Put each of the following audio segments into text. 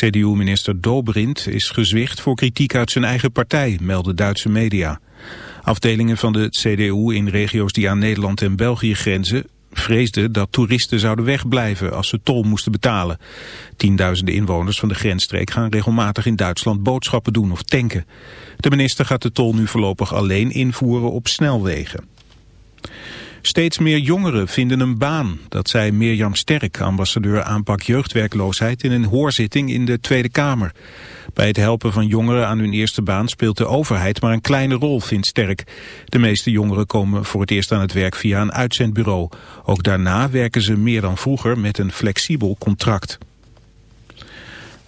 CDU-minister Dobrindt is gezwicht voor kritiek uit zijn eigen partij, melden Duitse media. Afdelingen van de CDU in regio's die aan Nederland en België grenzen vreesden dat toeristen zouden wegblijven als ze tol moesten betalen. Tienduizenden inwoners van de grensstreek gaan regelmatig in Duitsland boodschappen doen of tanken. De minister gaat de tol nu voorlopig alleen invoeren op snelwegen. Steeds meer jongeren vinden een baan. Dat zei Mirjam Sterk, ambassadeur aanpak jeugdwerkloosheid... in een hoorzitting in de Tweede Kamer. Bij het helpen van jongeren aan hun eerste baan speelt de overheid maar een kleine rol, vindt Sterk. De meeste jongeren komen voor het eerst aan het werk via een uitzendbureau. Ook daarna werken ze meer dan vroeger met een flexibel contract.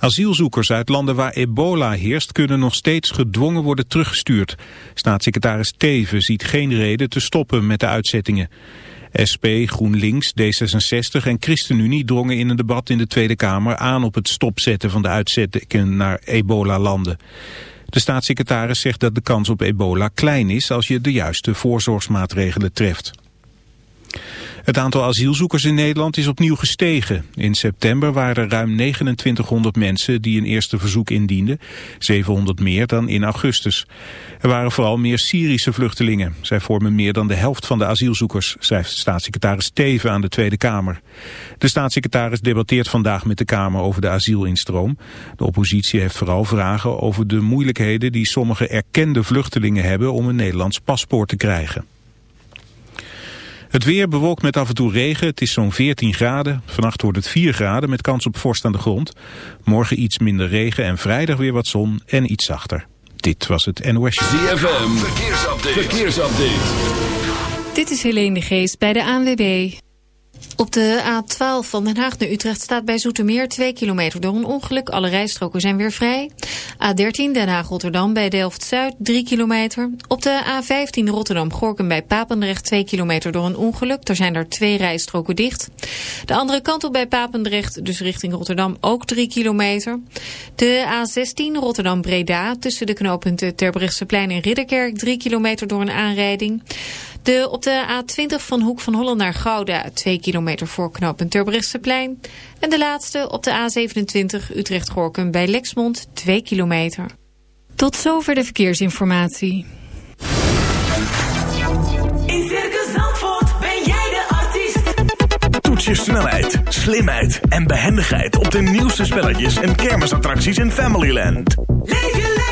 Asielzoekers uit landen waar ebola heerst kunnen nog steeds gedwongen worden teruggestuurd. Staatssecretaris Teven ziet geen reden te stoppen met de uitzettingen. SP, GroenLinks, D66 en ChristenUnie drongen in een debat in de Tweede Kamer aan op het stopzetten van de uitzettingen naar ebola-landen. De staatssecretaris zegt dat de kans op ebola klein is als je de juiste voorzorgsmaatregelen treft. Het aantal asielzoekers in Nederland is opnieuw gestegen. In september waren er ruim 2900 mensen die een eerste verzoek indienden. 700 meer dan in augustus. Er waren vooral meer Syrische vluchtelingen. Zij vormen meer dan de helft van de asielzoekers, schrijft staatssecretaris Teven aan de Tweede Kamer. De staatssecretaris debatteert vandaag met de Kamer over de asielinstroom. De oppositie heeft vooral vragen over de moeilijkheden die sommige erkende vluchtelingen hebben om een Nederlands paspoort te krijgen. Het weer bewolkt met af en toe regen. Het is zo'n 14 graden. Vannacht wordt het 4 graden met kans op vorst aan de grond. Morgen iets minder regen en vrijdag weer wat zon en iets zachter. Dit was het NOS. ZFM, verkeersupdate. verkeersupdate. Dit is Helene de Geest bij de ANWB. Op de A12 van Den Haag naar Utrecht staat bij Zoetermeer 2 kilometer door een ongeluk. Alle rijstroken zijn weer vrij. A13 Den Haag-Rotterdam bij Delft-Zuid 3 kilometer. Op de A15 Rotterdam-Gorkum bij Papendrecht 2 kilometer door een ongeluk. Er zijn er twee rijstroken dicht. De andere kant op bij Papendrecht, dus richting Rotterdam, ook 3 kilometer. De A16 Rotterdam-Breda tussen de knooppunten Terbrechtseplein en Ridderkerk 3 kilometer door een aanrijding. De, op de A20 van Hoek van Holland naar Gouda, 2 kilometer voor knooppunt Terbrechtseplein. En de laatste op de A27 Utrecht-Gorkum bij Lexmond, 2 kilometer. Tot zover de verkeersinformatie. In Circus Zandvoort ben jij de artiest. Toets je snelheid, slimheid en behendigheid op de nieuwste spelletjes en kermisattracties in Familyland. Leef je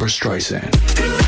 Barbara Streisand.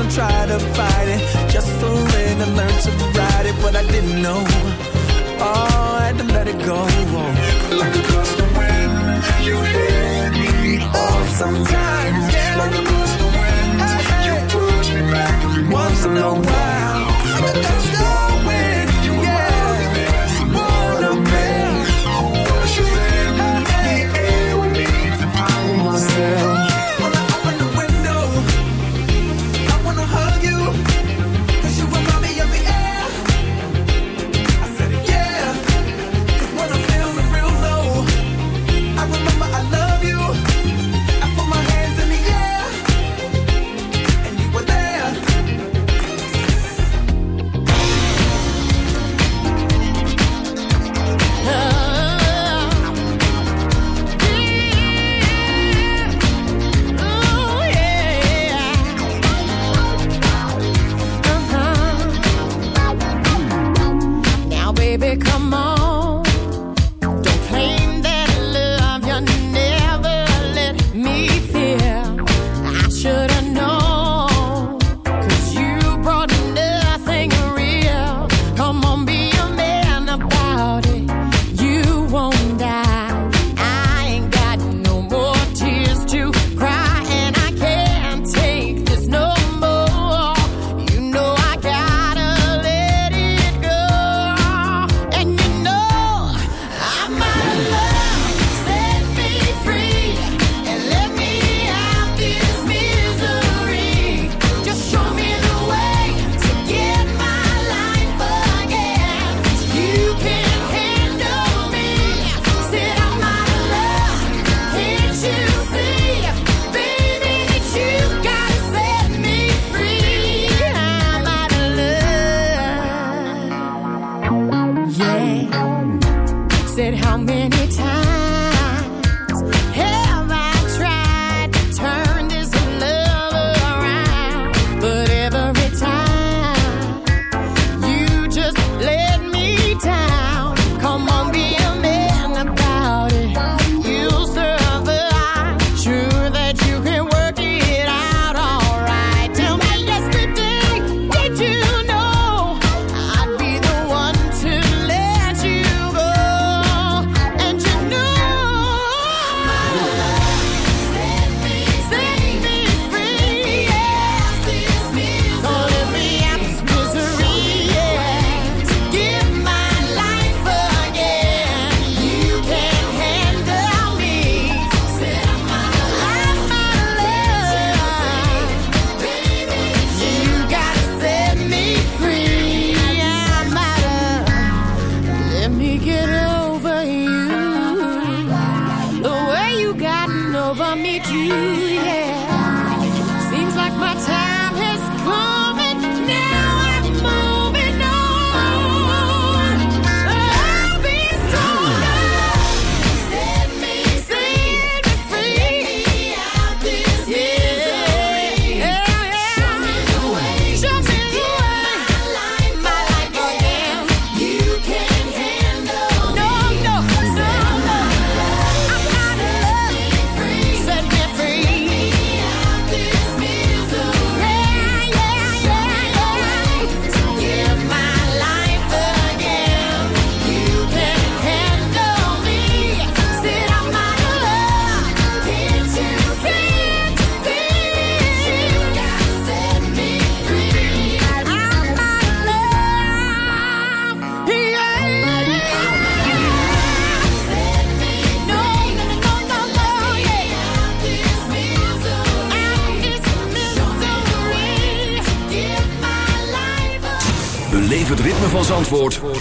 I'm trying to fight it. Just surrender, learn to ride it. But I didn't know. Oh, I had to let it go. Like a gust of wind, you hit me off sometimes. Yeah. Like a gust of wind, you push me back once in a while.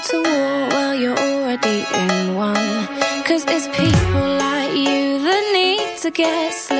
fight a war while you're already in one. Cause it's people like you that need to get.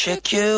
Check you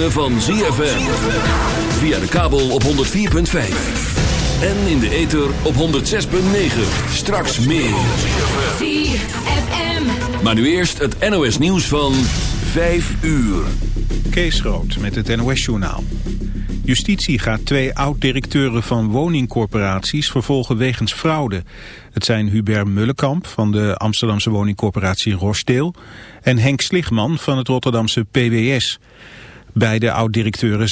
ritme van ZFM. Via de kabel op 104.5. En in de ether op 106.9. Straks meer. ZFM. Maar nu eerst het NOS nieuws van 5 uur. Kees Groot met het NOS-journaal. Justitie gaat twee oud-directeuren van woningcorporaties vervolgen wegens fraude. Het zijn Hubert Mullenkamp van de Amsterdamse woningcorporatie Rochdale... en Henk Sligman van het Rotterdamse PWS. Beide oud-directeuren